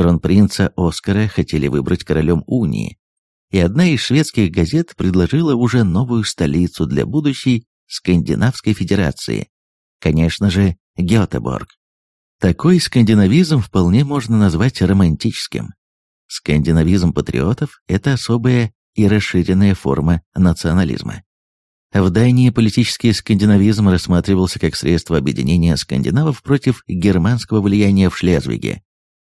Кронпринца Оскара хотели выбрать королем унии, и одна из шведских газет предложила уже новую столицу для будущей Скандинавской Федерации, конечно же, Гетеборг. Такой скандинавизм вполне можно назвать романтическим. Скандинавизм патриотов – это особая и расширенная форма национализма. В Дании политический скандинавизм рассматривался как средство объединения скандинавов против германского влияния в Шлезвиге.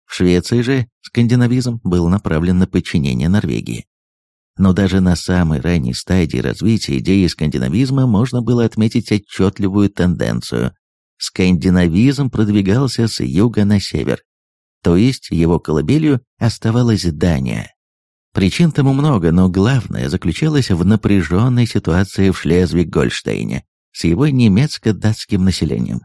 В Швеции же скандинавизм был направлен на подчинение Норвегии. Но даже на самой ранней стадии развития идеи скандинавизма можно было отметить отчетливую тенденцию. Скандинавизм продвигался с юга на север, то есть его колыбелью оставалась Дания. Причин тому много, но главное заключалось в напряженной ситуации в Шлезвиг-Гольштейне с его немецко-датским населением.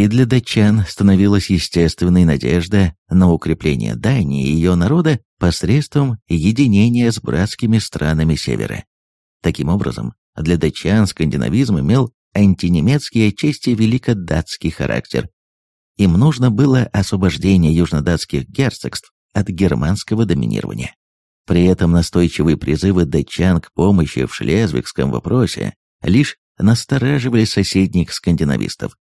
И для датчан становилась естественной надежда на укрепление Дании и ее народа посредством единения с братскими странами Севера. Таким образом, для датчан скандинавизм имел антинемецкий, отчасти великодатский характер. Им нужно было освобождение южнодатских герцогств от германского доминирования. При этом настойчивые призывы датчан к помощи в шлезвигском вопросе лишь настораживали соседних скандинавистов,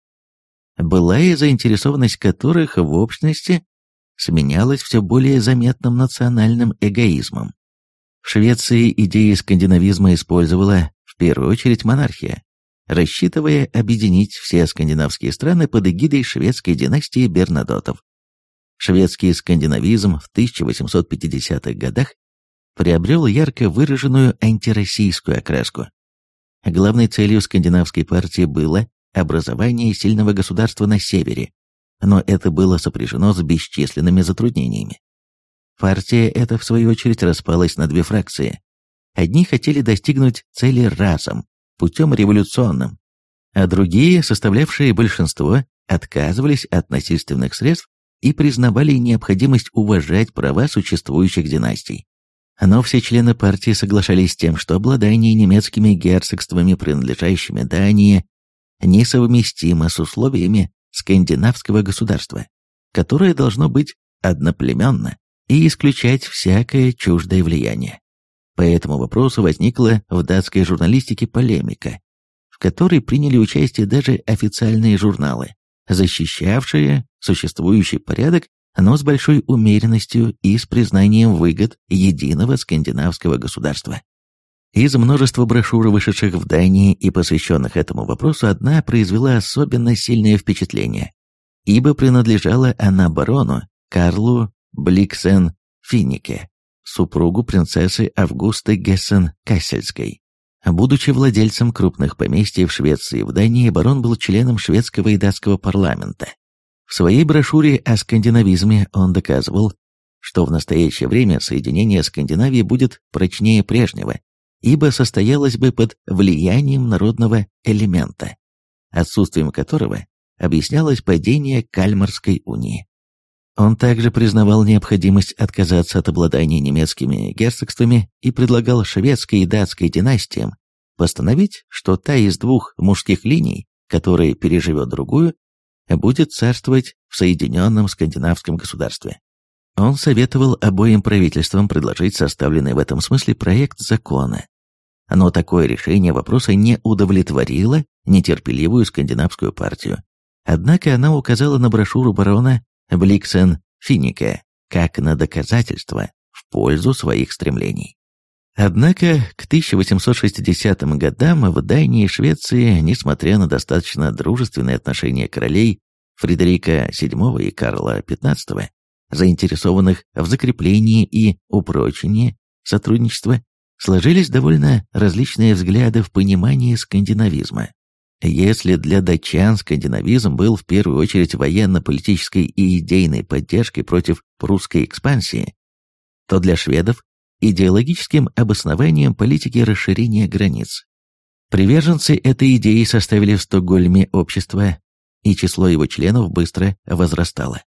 была и заинтересованность которых в общности сменялась все более заметным национальным эгоизмом. В Швеции идеи скандинавизма использовала в первую очередь монархия, рассчитывая объединить все скандинавские страны под эгидой шведской династии Бернадотов. Шведский скандинавизм в 1850-х годах приобрел ярко выраженную антироссийскую окраску. Главной целью скандинавской партии было образование сильного государства на севере, но это было сопряжено с бесчисленными затруднениями. Партия эта, в свою очередь, распалась на две фракции. Одни хотели достигнуть цели разом, путем революционным, а другие, составлявшие большинство, отказывались от насильственных средств и признавали необходимость уважать права существующих династий. Но все члены партии соглашались с тем, что обладание немецкими герцогствами, принадлежащими Дании, несовместимо с условиями скандинавского государства, которое должно быть одноплеменно и исключать всякое чуждое влияние. По этому вопросу возникла в датской журналистике полемика, в которой приняли участие даже официальные журналы, защищавшие существующий порядок но с большой умеренностью и с признанием выгод единого скандинавского государства. Из множества брошюр, вышедших в Дании и посвященных этому вопросу, одна произвела особенно сильное впечатление, ибо принадлежала она барону Карлу Бликсен Финике, супругу принцессы Августы Гессен-Кассельской. Будучи владельцем крупных поместьй в Швеции и в Дании, барон был членом шведского и датского парламента, в своей брошюре о скандинавизме он доказывал, что в настоящее время соединение Скандинавии будет прочнее прежнего, ибо состоялось бы под влиянием народного элемента, отсутствием которого объяснялось падение Кальмарской унии. Он также признавал необходимость отказаться от обладания немецкими герцогствами и предлагал шведской и датской династиям постановить, что та из двух мужских линий, которая переживет другую, будет царствовать в Соединенном Скандинавском государстве. Он советовал обоим правительствам предложить составленный в этом смысле проект закона. Но такое решение вопроса не удовлетворило нетерпеливую скандинавскую партию. Однако она указала на брошюру барона Бликсен Финика как на доказательство в пользу своих стремлений. Однако к 1860 годам в Дании и Швеции, несмотря на достаточно дружественные отношения королей Фредерика VII и Карла XV, заинтересованных в закреплении и упрочении сотрудничества, сложились довольно различные взгляды в понимании скандинавизма. Если для датчан скандинавизм был в первую очередь военно-политической и идейной поддержкой против прусской экспансии, то для шведов идеологическим обоснованием политики расширения границ. Приверженцы этой идеи составили в Стокгольме общество, и число его членов быстро возрастало.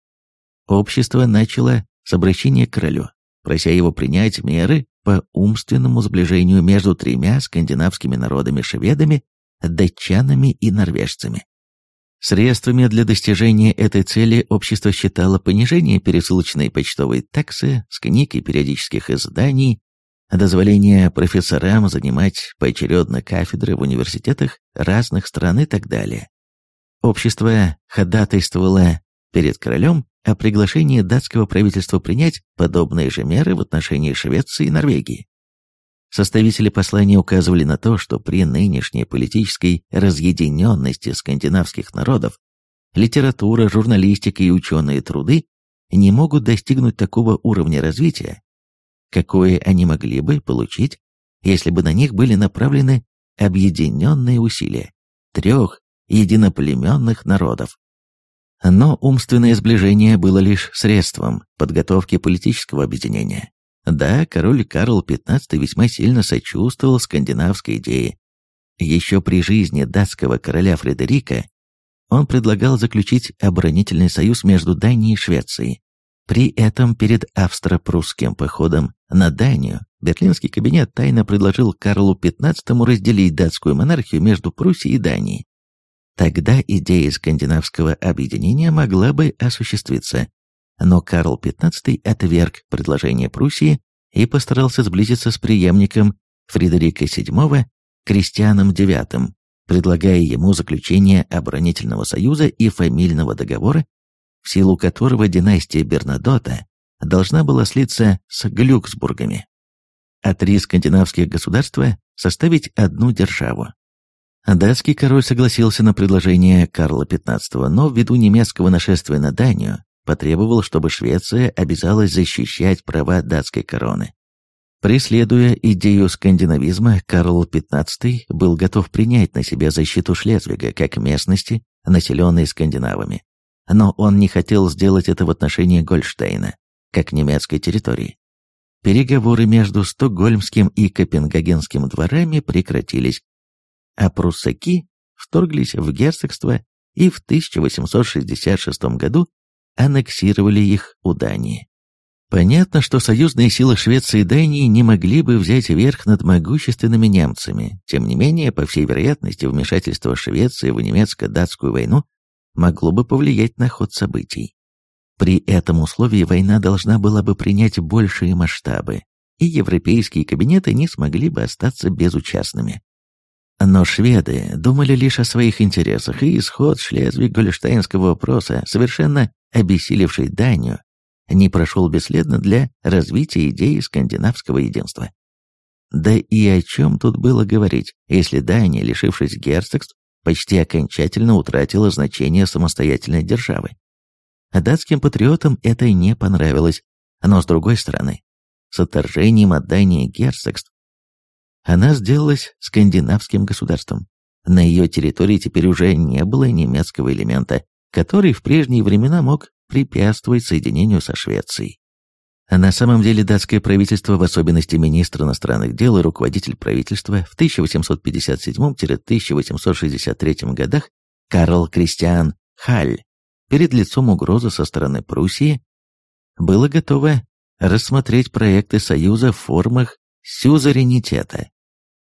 Общество начало с обращения к королю, прося его принять меры по умственному сближению между тремя скандинавскими народами-шведами, датчанами и норвежцами. Средствами для достижения этой цели общество считало понижение пересылочной почтовой таксы с книг и периодических изданий, дозволение профессорам занимать поочередно кафедры в университетах разных стран и так далее. Общество ходатайствовало перед королем о приглашении датского правительства принять подобные же меры в отношении Швеции и Норвегии. Составители послания указывали на то, что при нынешней политической разъединенности скандинавских народов литература, журналистика и ученые труды не могут достигнуть такого уровня развития, какое они могли бы получить, если бы на них были направлены объединенные усилия трех единоплеменных народов. Но умственное сближение было лишь средством подготовки политического объединения. Да, король Карл XV весьма сильно сочувствовал скандинавской идее. Еще при жизни датского короля Фредерика он предлагал заключить оборонительный союз между Данией и Швецией. При этом перед австро-прусским походом на Данию берлинский кабинет тайно предложил Карлу XV разделить датскую монархию между Пруссией и Данией. Тогда идея скандинавского объединения могла бы осуществиться, но Карл XV отверг предложение Пруссии и постарался сблизиться с преемником Фредерика VII, Кристианом IX, предлагая ему заключение оборонительного союза и фамильного договора, в силу которого династия Бернадота должна была слиться с Глюксбургами, а три скандинавских государства составить одну державу. Датский король согласился на предложение Карла XV, но ввиду немецкого нашествия на Данию потребовал, чтобы Швеция обязалась защищать права датской короны. Преследуя идею скандинавизма, Карл XV был готов принять на себя защиту Шлезвига как местности, населенной скандинавами. Но он не хотел сделать это в отношении Гольштейна, как немецкой территории. Переговоры между Стокгольмским и Копенгагенским дворами прекратились, а пруссаки вторглись в герцогство и в 1866 году аннексировали их у Дании. Понятно, что союзные силы Швеции и Дании не могли бы взять верх над могущественными немцами. Тем не менее, по всей вероятности, вмешательство Швеции в немецко-датскую войну могло бы повлиять на ход событий. При этом условии война должна была бы принять большие масштабы, и европейские кабинеты не смогли бы остаться безучастными. Но шведы думали лишь о своих интересах, и исход шлезвиг-гольштейнского вопроса, совершенно обессилевший Данию, не прошел бесследно для развития идеи скандинавского единства. Да и о чем тут было говорить, если Дания, лишившись герцогств, почти окончательно утратила значение самостоятельной державы. Датским патриотам это не понравилось, но с другой стороны, с отторжением от Дании герцогств она сделалась скандинавским государством. На ее территории теперь уже не было немецкого элемента, который в прежние времена мог препятствовать соединению со Швецией. На самом деле датское правительство, в особенности министр иностранных дел и руководитель правительства в 1857-1863 годах Карл Кристиан Халь перед лицом угрозы со стороны Пруссии было готово рассмотреть проекты союза в формах сюзеренитета,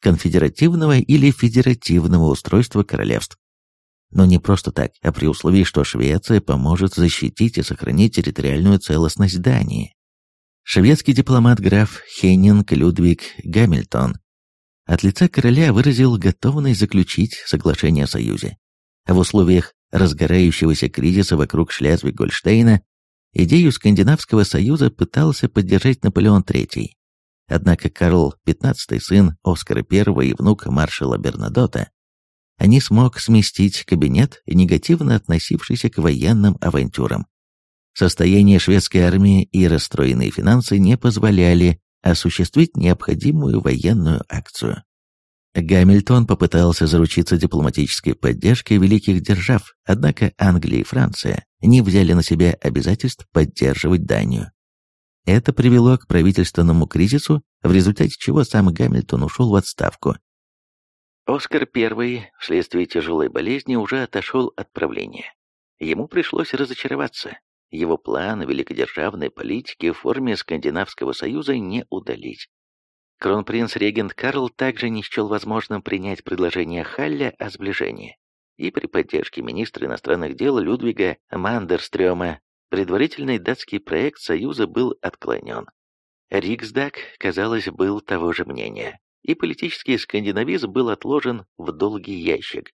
конфедеративного или федеративного устройства королевств. Но не просто так, а при условии, что Швеция поможет защитить и сохранить территориальную целостность Дании. Шведский дипломат граф Хеннинг Людвиг Гамильтон от лица короля выразил готовность заключить соглашение о союзе. В условиях разгорающегося кризиса вокруг Шлезвиг-Гольштейна идею Скандинавского союза пытался поддержать Наполеон III. Однако Карл, XV сын Оскара I и внук маршала Бернадота, не смог сместить кабинет, негативно относившийся к военным авантюрам. Состояние шведской армии и расстроенные финансы не позволяли осуществить необходимую военную акцию. Гамильтон попытался заручиться дипломатической поддержкой великих держав, однако Англия и Франция не взяли на себя обязательств поддерживать Данию. Это привело к правительственному кризису, в результате чего сам Гамильтон ушел в отставку. Оскар I вследствие тяжелой болезни уже отошел от правления. Ему пришлось разочароваться. Его планы великодержавной политики в форме Скандинавского союза не удались. Кронпринц-регент Карл также не счел возможным принять предложение Халля о сближении. и при поддержке министра иностранных дел Людвига Мандерстрёма предварительный датский проект Союза был отклонен. Риксдаг, казалось, был того же мнения, и политический скандинавизм был отложен в долгий ящик.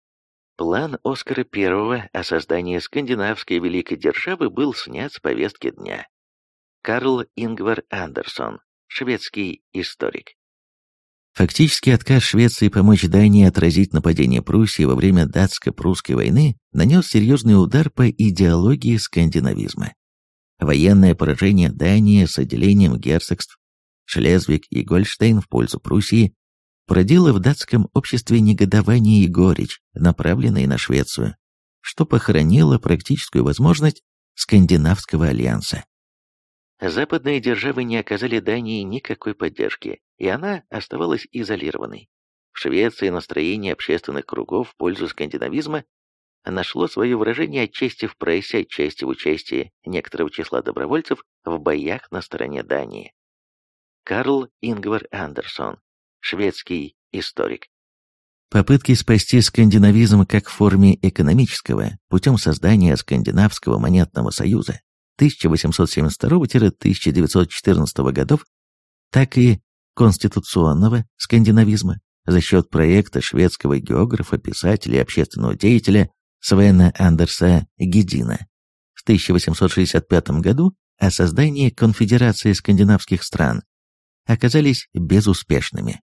План Оскара I о создании скандинавской великой державы был снят с повестки дня. Карл Ингвар Андерсон, шведский историк. Фактически отказ Швеции помочь Дании отразить нападение Пруссии во время датско-прусской войны нанес серьезный удар по идеологии скандинавизма. Военное поражение Дании с отделением герцогств Шлезвиг и Гольштейн в пользу Пруссии породило в датском обществе негодование и горечь, направленные на Швецию, что похоронило практическую возможность скандинавского альянса. Западные державы не оказали Дании никакой поддержки, и она оставалась изолированной. В Швеции настроение общественных кругов в пользу скандинавизма нашло свое выражение отчасти в прессе, отчасти в участии некоторого числа добровольцев в боях на стороне Дании. Карл Ингвар Андерсон, шведский историк. Попытки спасти скандинавизм как в форме экономического путем создания Скандинавского монетного союза 1872-1914 годов, так и конституционного скандинавизма за счет проекта шведского географа, писателя и общественного деятеля Свена Андерса Гедина в 1865 году о создании конфедерации скандинавских стран оказались безуспешными.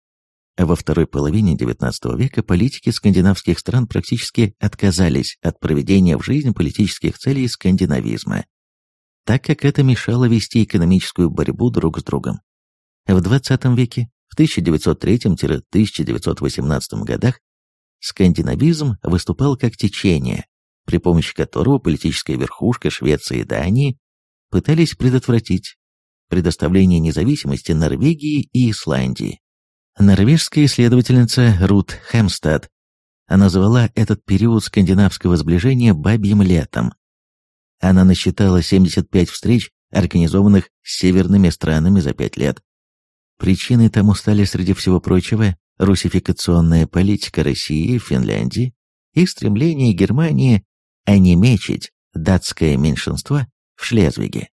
Во второй половине XIX века политики скандинавских стран практически отказались от проведения в жизнь политических целей скандинавизма так как это мешало вести экономическую борьбу друг с другом. В XX веке, в 1903-1918 годах, скандинавизм выступал как течение, при помощи которого политическая верхушка Швеции и Дании пытались предотвратить предоставление независимости Норвегии и Исландии. Норвежская исследовательница Рут Хемстад назвала этот период скандинавского сближения «бабьим летом», она насчитала 75 встреч, организованных с северными странами за пять лет. Причиной тому стали, среди всего прочего, русификационная политика России, Финляндии и стремление Германии онемечить датское меньшинство в Шлезвиге.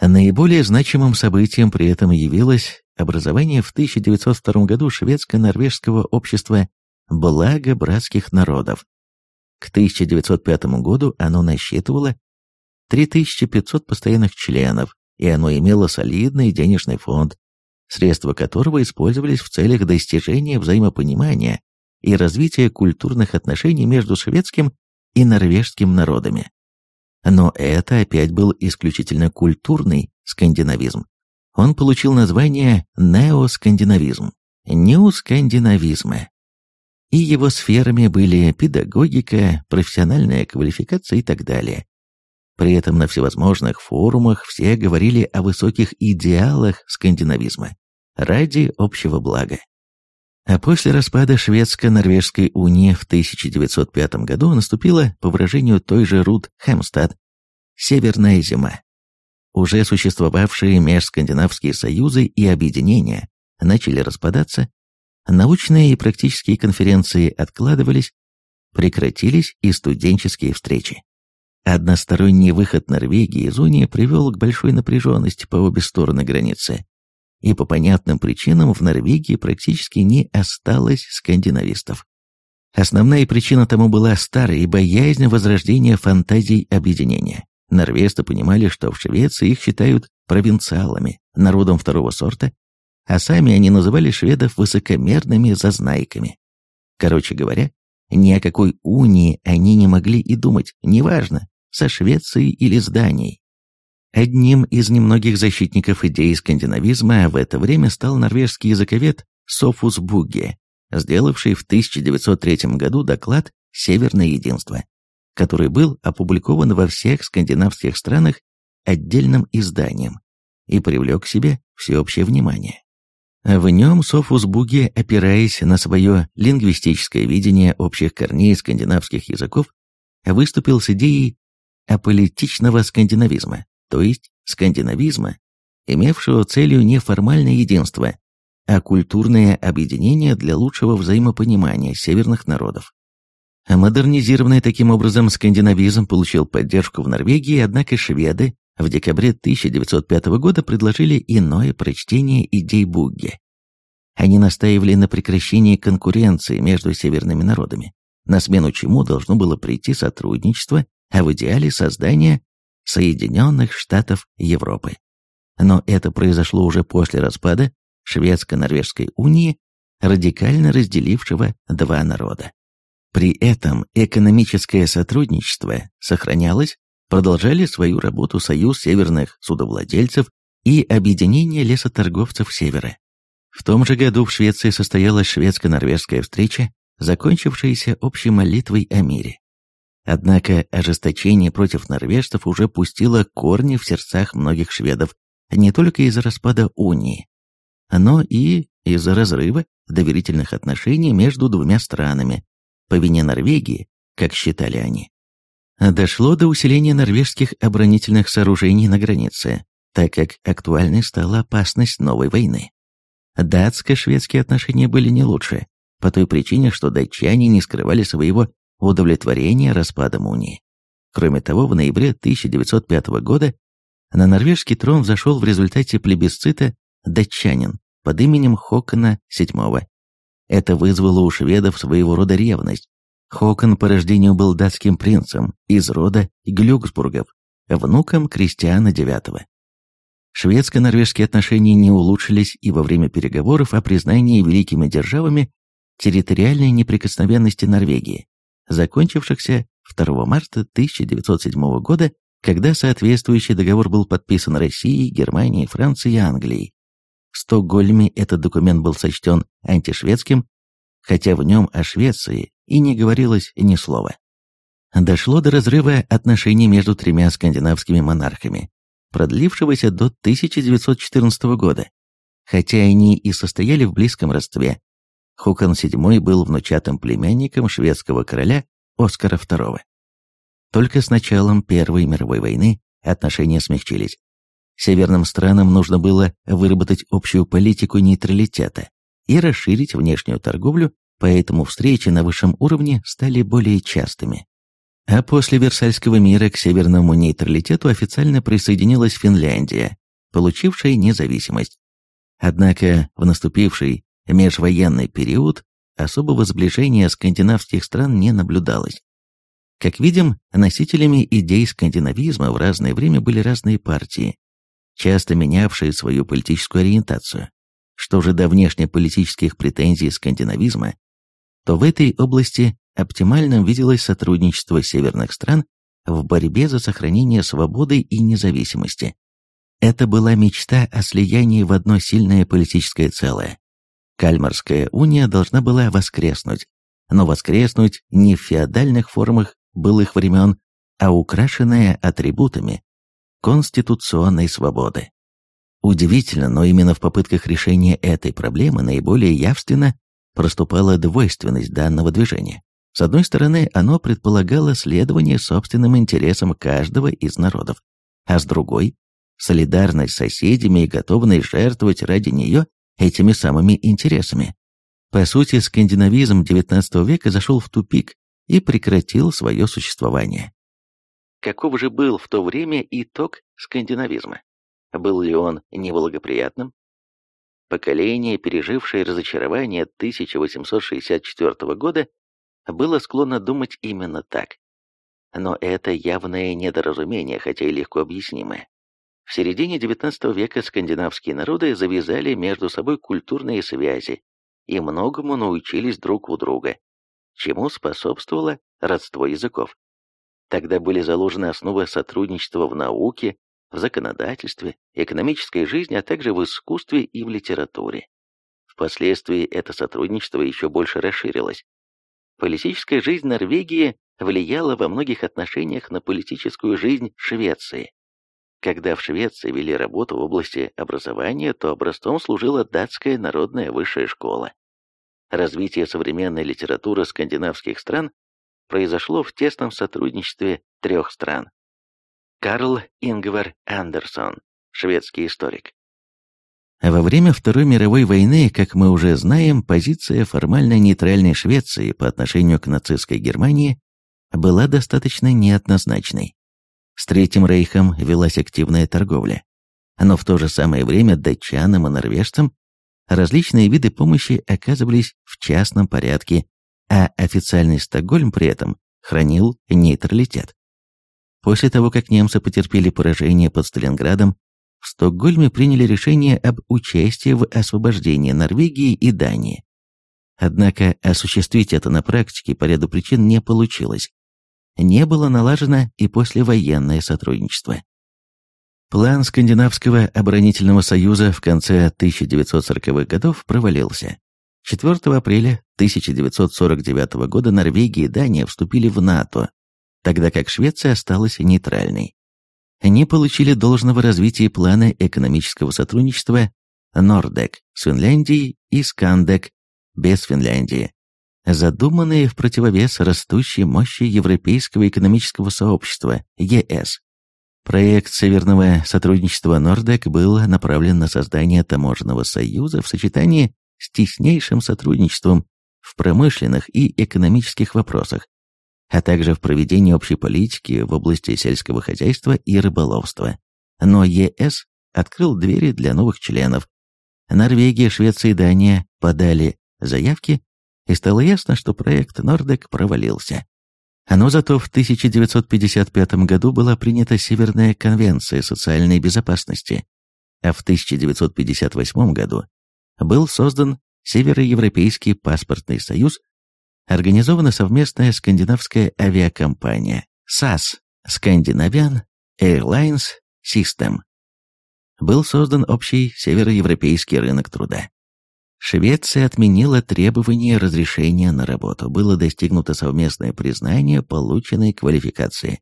Наиболее значимым событием при этом явилось образование в 1902 году шведско-норвежского общества «Благо братских народов». К 1905 году оно насчитывало 3500 постоянных членов, и оно имело солидный денежный фонд, средства которого использовались в целях достижения взаимопонимания и развития культурных отношений между шведским и норвежским народами. Но это опять был исключительно культурный скандинавизм. Он получил название неоскандинавизм, неоскандинавизма. И его сферами были педагогика, профессиональная квалификация и так далее. При этом на всевозможных форумах все говорили о высоких идеалах скандинавизма ради общего блага. А после распада Шведско-Норвежской унии в 1905 году наступила, по выражению той же Рут Хемстад, «Северная зима». Уже существовавшие межскандинавские союзы и объединения начали распадаться, научные и практические конференции откладывались, прекратились и студенческие встречи. Односторонний выход Норвегии из Унии привел к большой напряженности по обе стороны границы, и по понятным причинам в Норвегии практически не осталось скандинавистов. Основная причина тому была старая боязнь возрождения фантазий объединения. Норвежцы понимали, что в Швеции их считают провинциалами, народом второго сорта, а сами они называли шведов высокомерными зазнайками. Короче говоря, ни о какой унии они не могли и думать, неважно, со Швецией или с Данией. Одним из немногих защитников идеи скандинавизма в это время стал норвежский языковед Софус Бугге, сделавший в 1903 году доклад «Северное единство», который был опубликован во всех скандинавских странах отдельным изданием и привлек к себе всеобщее внимание. В нем Софус Бугге, опираясь на свое лингвистическое видение общих корней скандинавских языков, выступил с идеей аполитичного скандинавизма, то есть скандинавизма, имевшего целью не формальное единство, а культурное объединение для лучшего взаимопонимания северных народов. Модернизированный таким образом скандинавизм получил поддержку в Норвегии, однако шведы в декабре 1905 года предложили иное прочтение идей Бугге. Они настаивали на прекращении конкуренции между северными народами, на смену чему должно было прийти сотрудничество, а в идеале создание Соединенных Штатов Европы. Но это произошло уже после распада Шведско-Норвежской унии, радикально разделившего два народа. При этом экономическое сотрудничество сохранялось, продолжали свою работу Союз северных судовладельцев и Объединение лесоторговцев Севера. В том же году в Швеции состоялась шведско-норвежская встреча, закончившаяся общей молитвой о мире. Однако ожесточение против норвежцев уже пустило корни в сердцах многих шведов, не только из-за распада унии, но и из-за разрыва доверительных отношений между двумя странами, по вине Норвегии, как считали они. Дошло до усиления норвежских оборонительных сооружений на границе, так как актуальной стала опасность новой войны. Датско-шведские отношения были не лучше, по той причине, что датчане не скрывали своего удовлетворения распадом унии. Кроме того, в ноябре 1905 года на норвежский трон взошел в результате плебисцита датчанин под именем Хокона VII, это вызвало у шведов своего рода ревность. Хокон по рождению был датским принцем из рода Глюксбургов, внуком Кристиана IX. Шведско-норвежские отношения не улучшились и во время переговоров о признании великими державами территориальной неприкосновенности Норвегии, закончившихся 2 марта 1907 года, когда соответствующий договор был подписан Россией, Германией, Францией и Англией. В Стокгольме этот документ был сочтен антишведским, хотя в нем о Швеции и не говорилось ни слова. Дошло до разрыва отношений между тремя скандинавскими монархами, продлившегося до 1914 года, хотя они и состояли в близком родстве. Хукан VII был внучатым племянником шведского короля Оскара II. Только с началом Первой мировой войны отношения смягчились. Северным странам нужно было выработать общую политику нейтралитета и расширить внешнюю торговлю, поэтому встречи на высшем уровне стали более частыми. А после Версальского мира к северному нейтралитету официально присоединилась Финляндия, получившая независимость. Однако в наступивший межвоенный период особого сближения скандинавских стран не наблюдалось. Как видим, носителями идей скандинавизма в разное время были разные партии, часто менявшие свою политическую ориентацию. Что же до внешнеполитических претензий скандинавизма, то в этой области оптимальным виделось сотрудничество северных стран в борьбе за сохранение свободы и независимости. Это была мечта о слиянии в одно сильное политическое целое. Кальмарская уния должна была воскреснуть, но воскреснуть не в феодальных формах былых времен, а украшенная атрибутами, конституционной свободы. Удивительно, но именно в попытках решения этой проблемы наиболее явственно проступала двойственность данного движения. С одной стороны, оно предполагало следование собственным интересам каждого из народов, а с другой – солидарность с соседями и готовность жертвовать ради нее этими самыми интересами. По сути, скандинавизм XIX века зашел в тупик и прекратил свое существование. Каков же был в то время итог скандинавизма? Был ли он неблагоприятным? Поколение, пережившее разочарование 1864 года, было склонно думать именно так. Но это явное недоразумение, хотя и легко объяснимое. В середине XIX века скандинавские народы завязали между собой культурные связи и многому научились друг у друга, чему способствовало родство языков. Тогда были заложены основы сотрудничества в науке, в законодательстве, экономической жизни, а также в искусстве и в литературе. Впоследствии это сотрудничество еще больше расширилось. Политическая жизнь Норвегии влияла во многих отношениях на политическую жизнь Швеции. Когда в Швеции вели работу в области образования, то образцом служила датская народная высшая школа. Развитие современной литературы скандинавских стран произошло в тесном сотрудничестве трех стран. Карл Ингвар Андерсон, шведский историк. Во время Второй мировой войны, как мы уже знаем, позиция формально нейтральной Швеции по отношению к нацистской Германии была достаточно неоднозначной. С Третьим Рейхом велась активная торговля. Но в то же самое время датчанам и норвежцам различные виды помощи оказывались в частном порядке, а официальный Стокгольм при этом хранил нейтралитет. После того, как немцы потерпели поражение под Сталинградом, в Стокгольме приняли решение об участии в освобождении Норвегии и Дании. Однако осуществить это на практике по ряду причин не получилось. Не было налажено и послевоенное сотрудничество. План Скандинавского оборонительного союза в конце 1940-х годов провалился. 4 апреля 1949 года Норвегия и Дания вступили в НАТО, тогда как Швеция осталась нейтральной. Они получили должного развития плана экономического сотрудничества Нордек с Финляндией и Скандек без Финляндии, задуманные в противовес растущей мощи Европейского экономического сообщества ЕС. Проект Северного сотрудничества Нордек был направлен на создание таможенного союза в сочетании с теснейшим сотрудничеством в промышленных и экономических вопросах, а также в проведении общей политики в области сельского хозяйства и рыболовства. Но ЕС открыл двери для новых членов. Норвегия, Швеция и Дания подали заявки, и стало ясно, что проект Нордек провалился. Но зато в 1955 году была принята Северная конвенция социальной безопасности, а в 1958 году был создан Североевропейский паспортный союз, организована совместная скандинавская авиакомпания SAS Scandinavian Airlines System. Был создан общий североевропейский рынок труда. Швеция отменила требования разрешения на работу. Было достигнуто совместное признание полученной квалификации.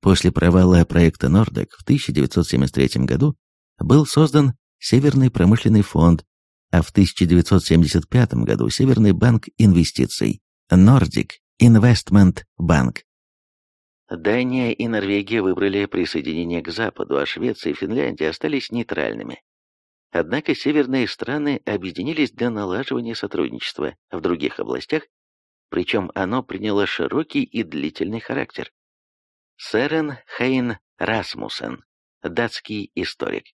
После провала проекта Нордек в 1973 году был создан Северный промышленный фонд, а в 1975 году Северный банк инвестиций Nordic Investment Bank. Дания и Норвегия выбрали присоединение к Западу, а Швеция и Финляндия остались нейтральными. Однако северные страны объединились для налаживания сотрудничества в других областях, причем оно приняло широкий и длительный характер. Сэрен Хейн Расмуссен, датский историк.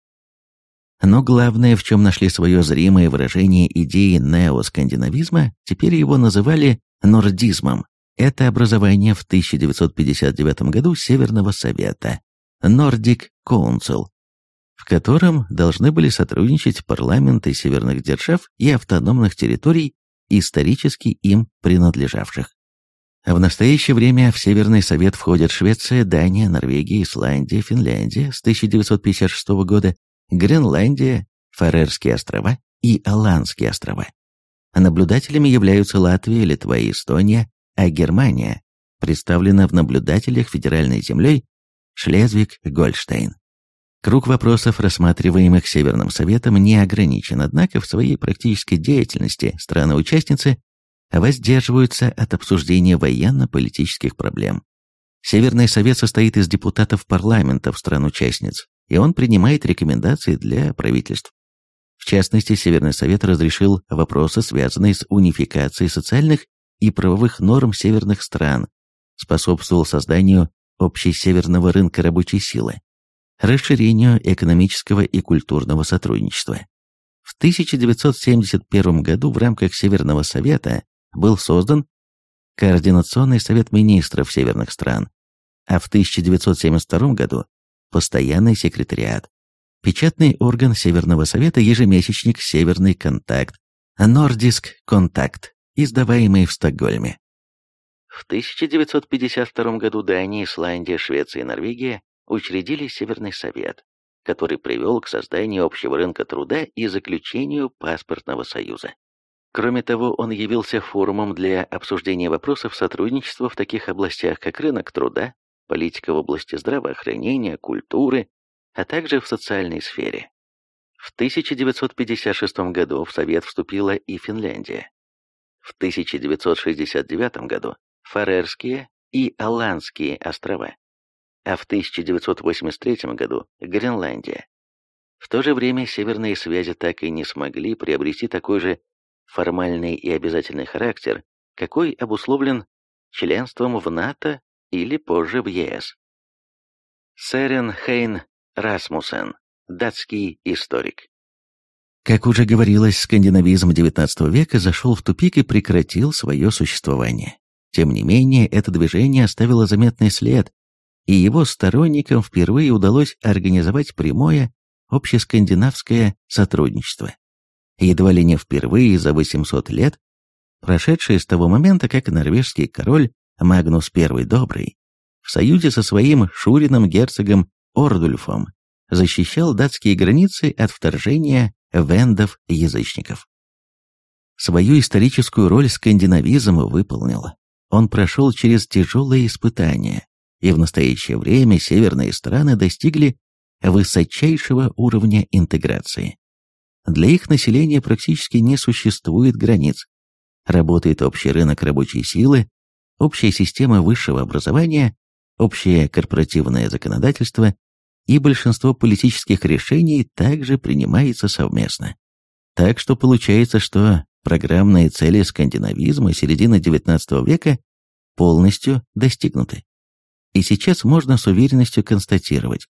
Но главное, в чем нашли свое зримое выражение идеи неоскандинавизма, теперь его называли нордизмом. Это образование в 1959 году Северного Совета, Nordic Council, в котором должны были сотрудничать парламенты северных держав и автономных территорий, исторически им принадлежавших. В настоящее время в Северный Совет входят Швеция, Дания, Норвегия, Исландия, Финляндия с 1956 года, Гренландия, Фарерские острова и Аландские острова. Наблюдателями являются Латвия, Литва и Эстония, а Германия представлена в наблюдателях федеральной землей Шлезвиг-Гольштейн. Круг вопросов, рассматриваемых Северным Советом, не ограничен, однако в своей практической деятельности страны-участницы воздерживаются от обсуждения военно-политических проблем. Северный Совет состоит из депутатов парламентов стран-участниц, и он принимает рекомендации для правительств. В частности, Северный Совет разрешил вопросы, связанные с унификацией социальных и правовых норм северных стран, способствовал созданию общесеверного рынка рабочей силы, расширению экономического и культурного сотрудничества. В 1971 году в рамках Северного Совета был создан Координационный совет министров северных стран, а в 1972 году Постоянный секретариат, печатный орган Северного Совета, ежемесячник «Северный контакт», «Нордиск Контакт», издаваемый в Стокгольме. В 1952 году Дания, Исландия, Швеция и Норвегия учредили Северный Совет, который привел к созданию общего рынка труда и заключению паспортного союза. Кроме того, он явился форумом для обсуждения вопросов сотрудничества в таких областях, как рынок труда, политика в области здравоохранения, культуры, а также в социальной сфере. В 1956 году в Совет вступила и Финляндия. В 1969 году Фарерские и Аландские острова а в 1983 году Гренландия. В то же время северные связи так и не смогли приобрести такой же формальный и обязательный характер, какой обусловлен членством в НАТО или позже в ЕС. Сэрен Хейн Расмуссен, датский историк. Как уже говорилось, скандинавизм XIX века зашел в тупик и прекратил свое существование. Тем не менее, это движение оставило заметный след, и его сторонникам впервые удалось организовать прямое общескандинавское сотрудничество. Едва ли не впервые за 800 лет, прошедшие с того момента, как норвежский король Магнус I Добрый в союзе со своим шурином герцогом Ордульфом защищал датские границы от вторжения вендов-язычников. Свою историческую роль скандинавизм выполнил. Он прошел через тяжелые испытания, и в настоящее время северные страны достигли высочайшего уровня интеграции. Для их населения практически не существует границ. Работает общий рынок рабочей силы, общая система высшего образования, общее корпоративное законодательство, и большинство политических решений также принимается совместно. Так что получается, что программные цели скандинавизма середины XIX века полностью достигнуты. И сейчас можно с уверенностью констатировать,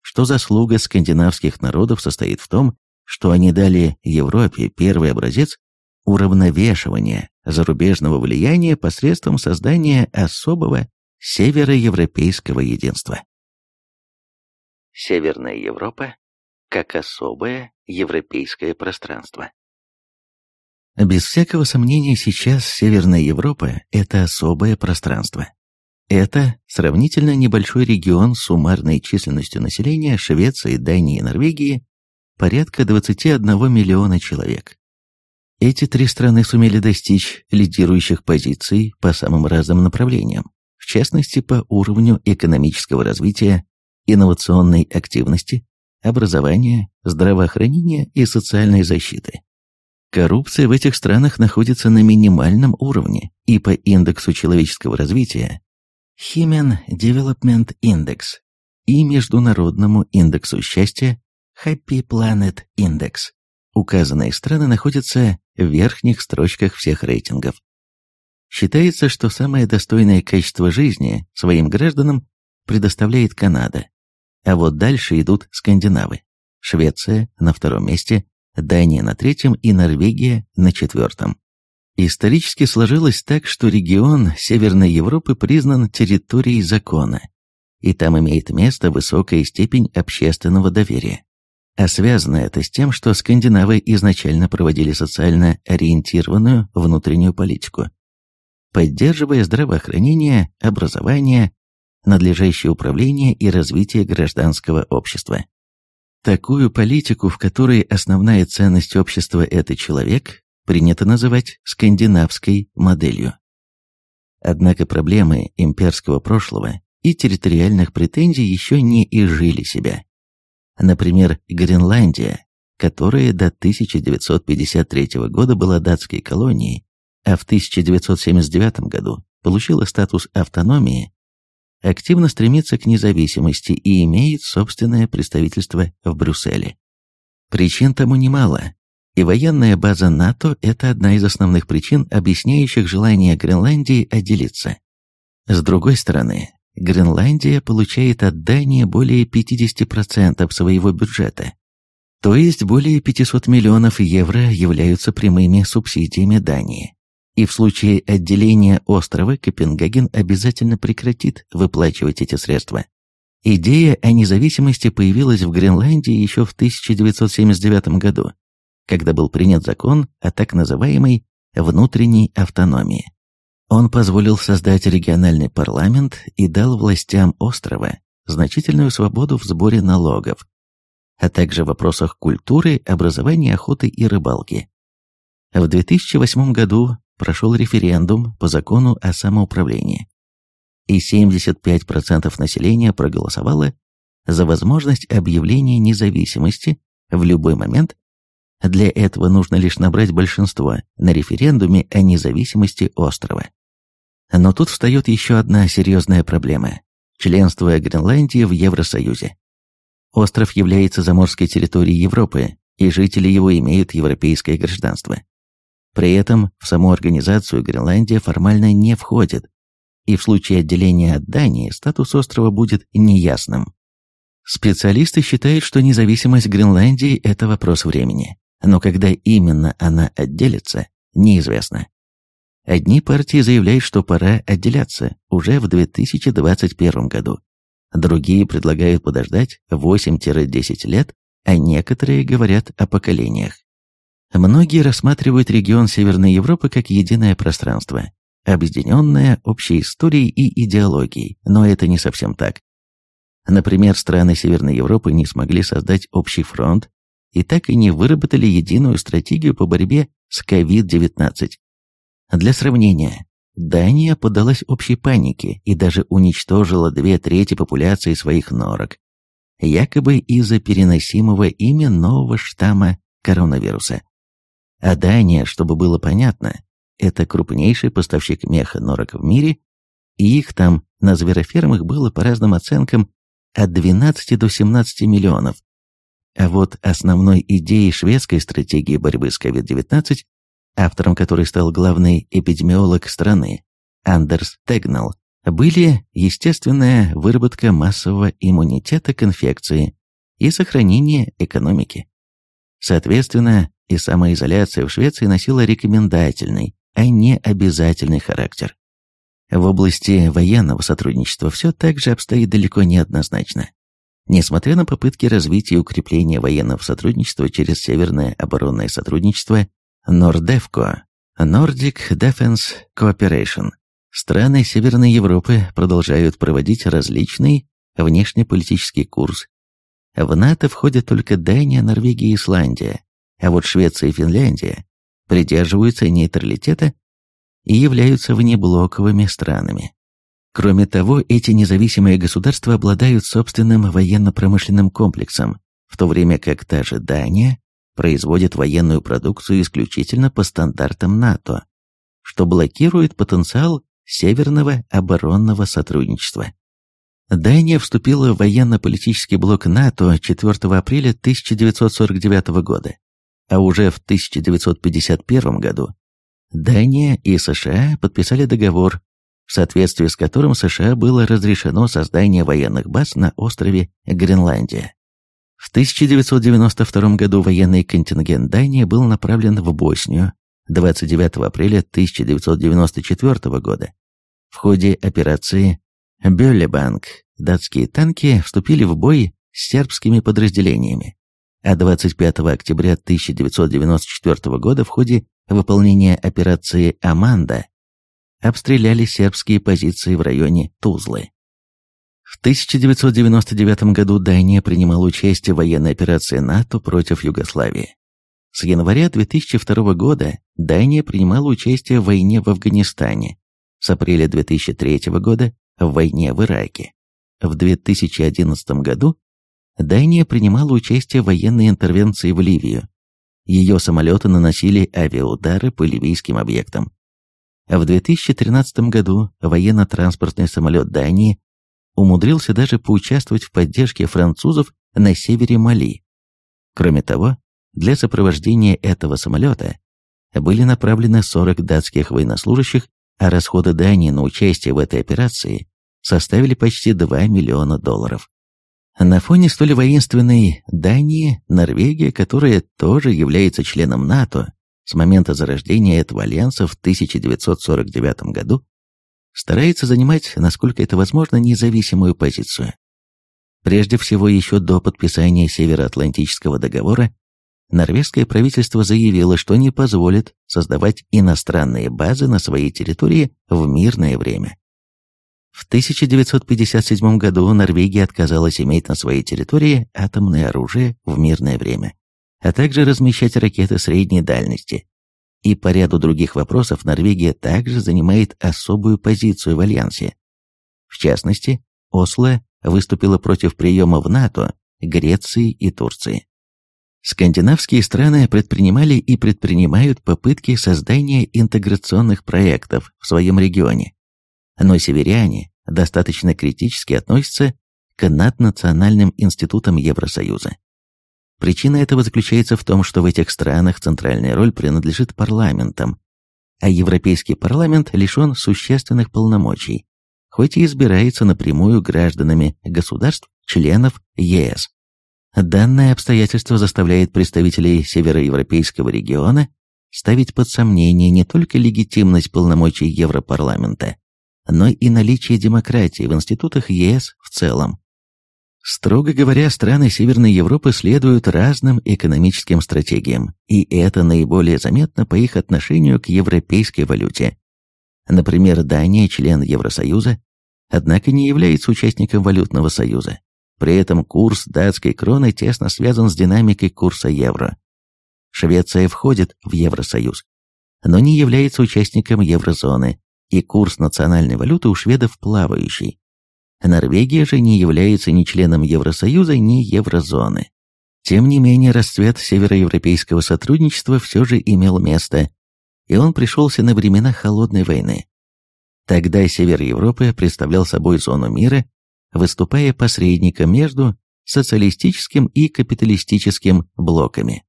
что заслуга скандинавских народов состоит в том, что они дали Европе первый образец уравновешивания зарубежного влияния посредством создания особого североевропейского единства. Северная Европа как особое европейское пространство. Без всякого сомнения, сейчас Северная Европа – это особое пространство. Это сравнительно небольшой регион с суммарной численностью населения Швеции, Дании и Норвегии порядка 21 миллиона человек. Эти три страны сумели достичь лидирующих позиций по самым разным направлениям, в частности по уровню экономического развития, инновационной активности, образования, здравоохранения и социальной защиты. Коррупция в этих странах находится на минимальном уровне, и по индексу человеческого развития Human Development Index и Международному индексу счастья Happy Planet Index указанные страны находятся в верхних строчках всех рейтингов. Считается, что самое достойное качество жизни своим гражданам предоставляет Канада, а вот дальше идут скандинавы. Швеция на втором месте, Дания на третьем и Норвегия на четвертом. Исторически сложилось так, что регион Северной Европы признан территорией закона, и там имеет место высокая степень общественного доверия. А связано это с тем, что скандинавы изначально проводили социально ориентированную внутреннюю политику, поддерживая здравоохранение, образование, надлежащее управление и развитие гражданского общества. Такую политику, в которой основная ценность общества – это человек, принято называть скандинавской моделью. Однако проблемы имперского прошлого и территориальных претензий еще не изжили себя. Например, Гренландия, которая до 1953 года была датской колонией, а в 1979 году получила статус автономии, активно стремится к независимости и имеет собственное представительство в Брюсселе. Причин тому немало, и военная база НАТО – это одна из основных причин, объясняющих желание Гренландии отделиться. С другой стороны, Гренландия получает от Дании более 50% своего бюджета, то есть более 500 миллионов евро являются прямыми субсидиями Дании и в случае отделения острова Копенгаген обязательно прекратит выплачивать эти средства. Идея о независимости появилась в Гренландии еще в 1979 году, когда был принят закон о так называемой внутренней автономии. Он позволил создать региональный парламент и дал властям острова значительную свободу в сборе налогов, а также в вопросах культуры, образования, охоты и рыбалки. В 2008 году прошел референдум по закону о самоуправлении, и 75% населения проголосовало за возможность объявления независимости в любой момент. Для этого нужно лишь набрать большинство на референдуме о независимости острова. Но тут встает еще одна серьезная проблема – членство Гренландии в Евросоюзе. Остров является заморской территорией Европы, и жители его имеют европейское гражданство. При этом в саму организацию Гренландия формально не входит, и в случае отделения от Дании статус острова будет неясным. Специалисты считают, что независимость Гренландии – это вопрос времени, но когда именно она отделится, неизвестно. Одни партии заявляют, что пора отделяться уже в 2021 году, другие предлагают подождать 8-10 лет, а некоторые говорят о поколениях. Многие рассматривают регион Северной Европы как единое пространство, объединенное общей историей и идеологией, но это не совсем так. Например, страны Северной Европы не смогли создать общий фронт и так и не выработали единую стратегию по борьбе с COVID-19. Для сравнения, Дания поддалась общей панике и даже уничтожила две трети популяции своих норок, якобы из-за переносимого ими нового штамма коронавируса. А Дания, чтобы было понятно, это крупнейший поставщик меха норок в мире, и их там на зверофермах было по разным оценкам от 12 до 17 миллионов. А вот основной идеей шведской стратегии борьбы с COVID-19, автором которой стал главный эпидемиолог страны Андерс Тегнал, были естественная выработка массового иммунитета к инфекции и сохранение экономики. Соответственно, и самоизоляция в Швеции носила рекомендательный, а не обязательный характер. В области военного сотрудничества все также обстоит далеко не однозначно. Несмотря на попытки развития и укрепления военного сотрудничества через Северное оборонное сотрудничество Нордевко, Nordic Defense Cooperation, страны Северной Европы продолжают проводить различный внешнеполитический курс. В НАТО входят только Дания, Норвегия и Исландия, а вот Швеция и Финляндия придерживаются нейтралитета и являются внеблоковыми странами. Кроме того, эти независимые государства обладают собственным военно-промышленным комплексом, в то время как та же Дания производит военную продукцию исключительно по стандартам НАТО, что блокирует потенциал Северного оборонного сотрудничества. Дания вступила в военно-политический блок НАТО 4 апреля 1949 года, а уже в 1951 году Дания и США подписали договор, в соответствии с которым США было разрешено создание военных баз на острове Гренландия. В 1992 году военный контингент Дании был направлен в Боснию 29 апреля 1994 года. В ходе операции «Бёллебанк» датские танки вступили в бой с сербскими подразделениями, а 25 октября 1994 года в ходе выполнения операции «Аманда» обстреляли сербские позиции в районе Тузлы. В 1999 году Дания принимала участие в военной операции НАТО против Югославии. С января 2002 года Дания принимала участие в войне в Афганистане, с апреля 2003 года в войне в Ираке. В 2011 году Дания принимала участие в военной интервенции в Ливию, ее самолеты наносили авиаудары по ливийским объектам. В 2013 году военно-транспортный самолет Дании умудрился даже поучаствовать в поддержке французов на севере Мали. Кроме того, для сопровождения этого самолета были направлены 40 датских военнослужащих, а расходы Дании на участие в этой операции составили почти 2 миллиона долларов. На фоне столь воинственной Дании, Норвегия, которая тоже является членом НАТО с момента зарождения этого альянса в 1949 году, старается занимать, насколько это возможно, независимую позицию. Прежде всего, еще до подписания Североатлантического договора, норвежское правительство заявило, что не позволит создавать иностранные базы на своей территории в мирное время. В 1957 году Норвегия отказалась иметь на своей территории атомное оружие в мирное время, а также размещать ракеты средней дальности. И по ряду других вопросов Норвегия также занимает особую позицию в Альянсе. В частности, Осло выступила против приема в НАТО Греции и Турции. Скандинавские страны предпринимали и предпринимают попытки создания интеграционных проектов в своем регионе, но северяне достаточно критически относятся к наднациональным институтам Евросоюза. Причина этого заключается в том, что в этих странах центральная роль принадлежит парламентам, а Европейский парламент лишен существенных полномочий, хоть и избирается напрямую гражданами государств, членов ЕС. Данное обстоятельство заставляет представителей североевропейского региона ставить под сомнение не только легитимность полномочий Европарламента, но и наличие демократии в институтах ЕС в целом. Строго говоря, страны Северной Европы следуют разным экономическим стратегиям, и это наиболее заметно по их отношению к европейской валюте. Например, Дания – член Евросоюза, однако не является участником валютного союза. При этом курс датской кроны тесно связан с динамикой курса евро. Швеция входит в Евросоюз, но не является участником еврозоны, и курс национальной валюты у шведов плавающий. Норвегия же не является ни членом Евросоюза, ни еврозоны. Тем не менее, расцвет североевропейского сотрудничества все же имел место, и он пришелся на времена Холодной войны. Тогда север Европы представлял собой зону мира, выступая посредником между социалистическим и капиталистическим блоками.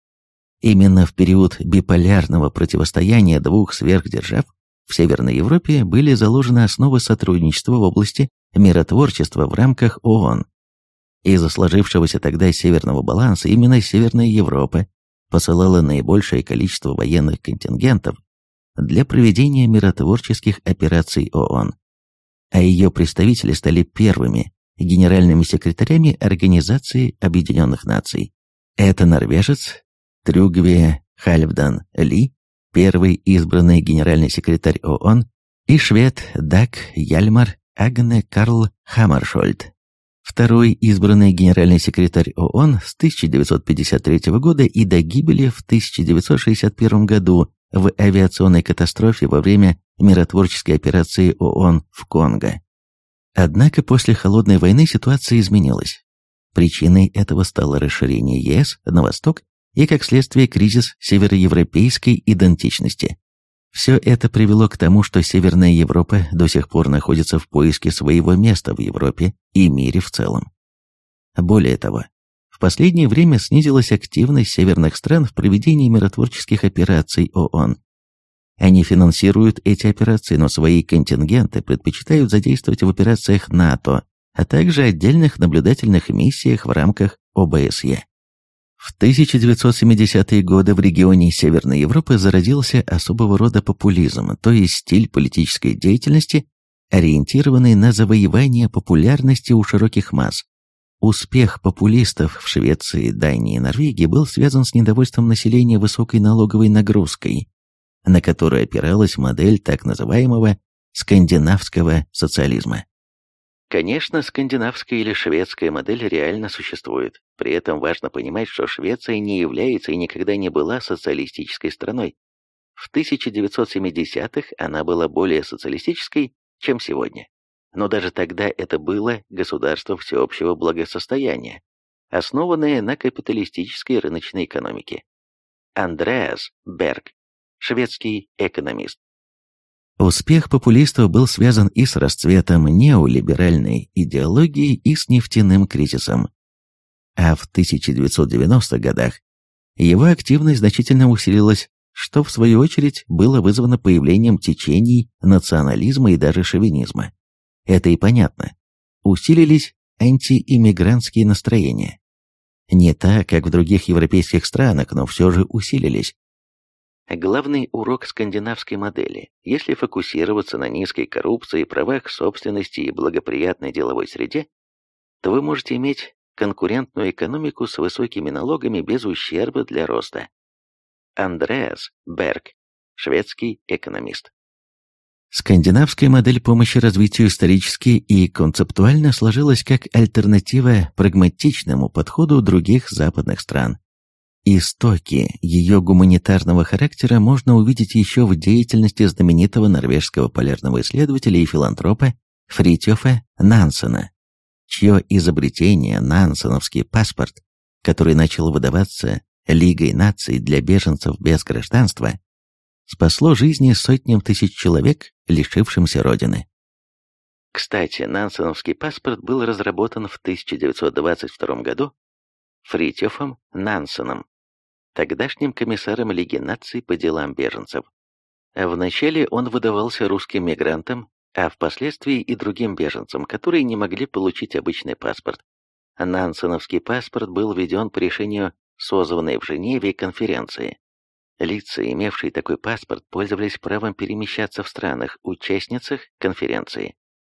Именно в период биполярного противостояния двух сверхдержав в Северной Европе были заложены основы сотрудничества в области миротворчества в рамках ООН. Из-за сложившегося тогда северного баланса именно Северная Европа посылала наибольшее количество военных контингентов для проведения миротворческих операций ООН, а ее представители стали первыми генеральными секретарями Организации Объединенных Наций. Это норвежец Трюгве Хальфдан Ли, первый избранный генеральный секретарь ООН, и швед Даг Яльмар Агне Карл Хаммаршольд, второй избранный генеральный секретарь ООН с 1953 года и до гибели в 1961 году в авиационной катастрофе во время миротворческой операции ООН в Конго. Однако после Холодной войны ситуация изменилась. Причиной этого стало расширение ЕС на восток и, как следствие, кризис североевропейской идентичности. Все это привело к тому, что Северная Европа до сих пор находится в поиске своего места в Европе и мире в целом. Более того, в последнее время снизилась активность северных стран в проведении миротворческих операций ООН. Они финансируют эти операции, но свои контингенты предпочитают задействовать в операциях НАТО, а также отдельных наблюдательных миссиях в рамках ОБСЕ. В 1970-е годы в регионе Северной Европы зародился особого рода популизм, то есть стиль политической деятельности, ориентированный на завоевание популярности у широких масс. Успех популистов в Швеции, Дании и Норвегии был связан с недовольством населения высокой налоговой нагрузкой, на которую опиралась модель так называемого скандинавского социализма. Конечно, скандинавская или шведская модель реально существует. При этом важно понимать, что Швеция не является и никогда не была социалистической страной. В 1970-х она была более социалистической, чем сегодня. Но даже тогда это было государство всеобщего благосостояния, основанное на капиталистической рыночной экономике. Андреас Берг, шведский экономист. Успех популистов был связан и с расцветом неолиберальной идеологии, и с нефтяным кризисом. А в 1990-х годах его активность значительно усилилась, что в свою очередь было вызвано появлением течений национализма и даже шовинизма. Это и понятно. Усилились антииммигрантские настроения. Не так, как в других европейских странах, но все же усилились. Главный урок скандинавской модели, если фокусироваться на низкой коррупции, правах собственности и благоприятной деловой среде, то вы можете иметь конкурентную экономику с высокими налогами без ущерба для роста. Андреас Берг, шведский экономист. Скандинавская модель помощи развитию исторически и концептуально сложилась как альтернатива прагматичному подходу других западных стран. Истоки ее гуманитарного характера можно увидеть еще в деятельности знаменитого норвежского полярного исследователя и филантропа Фритьофа Нансена, чье изобретение Нансеновский паспорт, который начал выдаваться Лигой наций для беженцев без гражданства, спасло жизни сотням тысяч человек, лишившимся родины. Кстати, Нансеновский паспорт был разработан в 1922 году Фритьофом Нансеном, тогдашним комиссаром Лиги наций по делам беженцев. Вначале он выдавался русским мигрантам, а впоследствии и другим беженцам, которые не могли получить обычный паспорт. Нансеновский паспорт был введен по решению созванной в Женеве конференции. Лица, имевшие такой паспорт, пользовались правом перемещаться в странах, участницах конференции,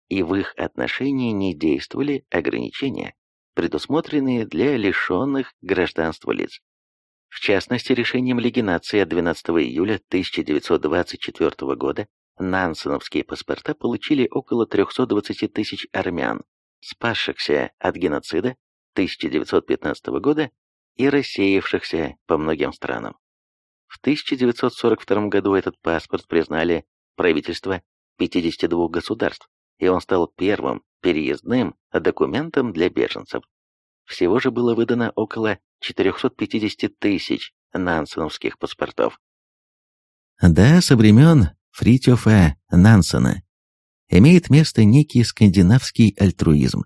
и в их отношении не действовали ограничения, предусмотренные для лишенных гражданства лиц. В частности, решением Лиги наций от 12 июля 1924 года нансеновские паспорта получили около 320 тысяч армян, спасшихся от геноцида 1915 года и рассеявшихся по многим странам. В 1942 году этот паспорт признали правительства 52 государств, и он стал первым переездным документом для беженцев. Всего же было выдано около 450 тысяч нансеновских паспортов. Да, со времен Фритьофа Нансена имеет место некий скандинавский альтруизм.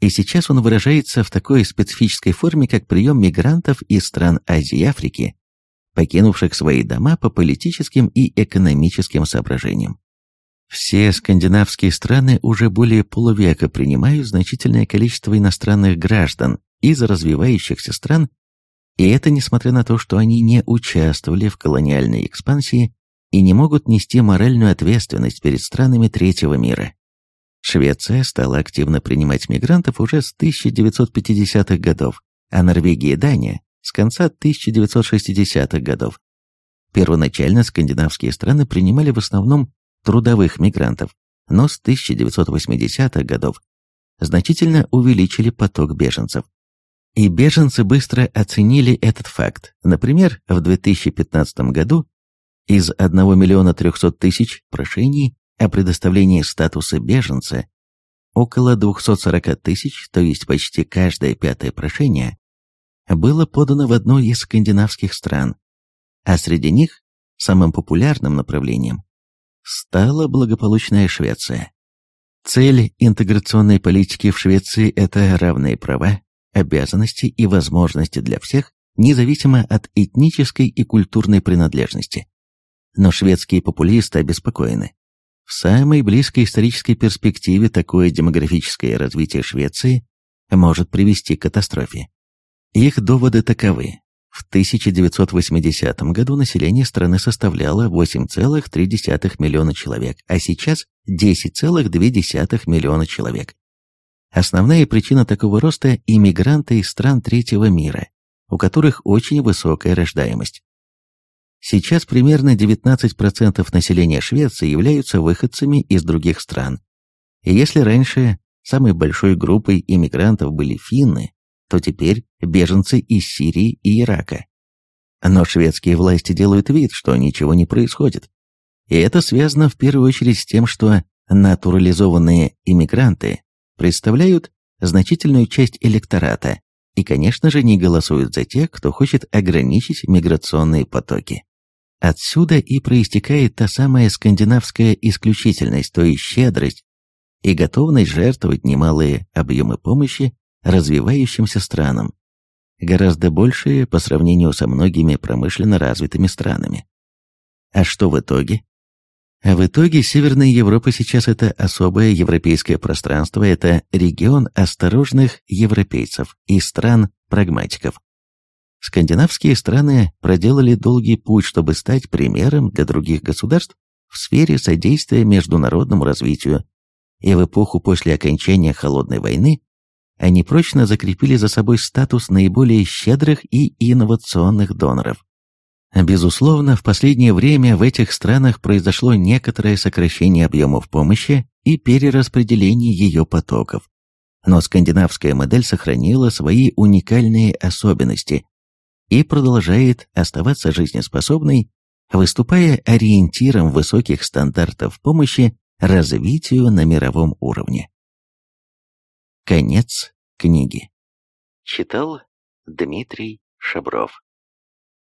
И сейчас он выражается в такой специфической форме, как прием мигрантов из стран Азии и Африки, покинувших свои дома по политическим и экономическим соображениям. Все скандинавские страны уже более полувека принимают значительное количество иностранных граждан из развивающихся стран, и это несмотря на то, что они не участвовали в колониальной экспансии и не могут нести моральную ответственность перед странами третьего мира. Швеция стала активно принимать мигрантов уже с 1950-х годов, а Норвегия и Дания с конца 1960-х годов. Первоначально скандинавские страны принимали в основном трудовых мигрантов, но с 1980-х годов значительно увеличили поток беженцев. И беженцы быстро оценили этот факт. Например, в 2015 году из 1 миллиона 300 тысяч прошений о предоставлении статуса беженца около 240 тысяч, то есть почти каждое пятое прошение, было подано в одну из скандинавских стран, а среди них самым популярным направлением стала благополучная Швеция. Цель интеграционной политики в Швеции – это равные права, обязанности и возможности для всех, независимо от этнической и культурной принадлежности. Но шведские популисты обеспокоены. В самой близкой исторической перспективе такое демографическое развитие Швеции может привести к катастрофе. Их доводы таковы. В 1980 году население страны составляло 8,3 миллиона человек, а сейчас 10,2 миллиона человек. Основная причина такого роста – иммигранты из стран третьего мира, у которых очень высокая рождаемость. Сейчас примерно 19% населения Швеции являются выходцами из других стран. И если раньше самой большой группой иммигрантов были финны, то теперь беженцы из Сирии и Ирака. Но шведские власти делают вид, что ничего не происходит. И это связано в первую очередь с тем, что натурализованные иммигранты представляют значительную часть электората и, конечно же, не голосуют за тех, кто хочет ограничить миграционные потоки. Отсюда и проистекает та самая скандинавская исключительность, то есть щедрость и готовность жертвовать немалые объемы помощи развивающимся странам, гораздо большие по сравнению со многими промышленно развитыми странами. А что в итоге? А в итоге Северная Европа сейчас это особое европейское пространство, это регион осторожных европейцев и стран-прагматиков. Скандинавские страны проделали долгий путь, чтобы стать примером для других государств в сфере содействия международному развитию, и в эпоху после окончания Холодной войны они прочно закрепили за собой статус наиболее щедрых и инновационных доноров. Безусловно, в последнее время в этих странах произошло некоторое сокращение объемов помощи и перераспределение ее потоков. Но скандинавская модель сохранила свои уникальные особенности и продолжает оставаться жизнеспособной, выступая ориентиром высоких стандартов помощи развитию на мировом уровне. Конец книги. Читал Дмитрий Шабров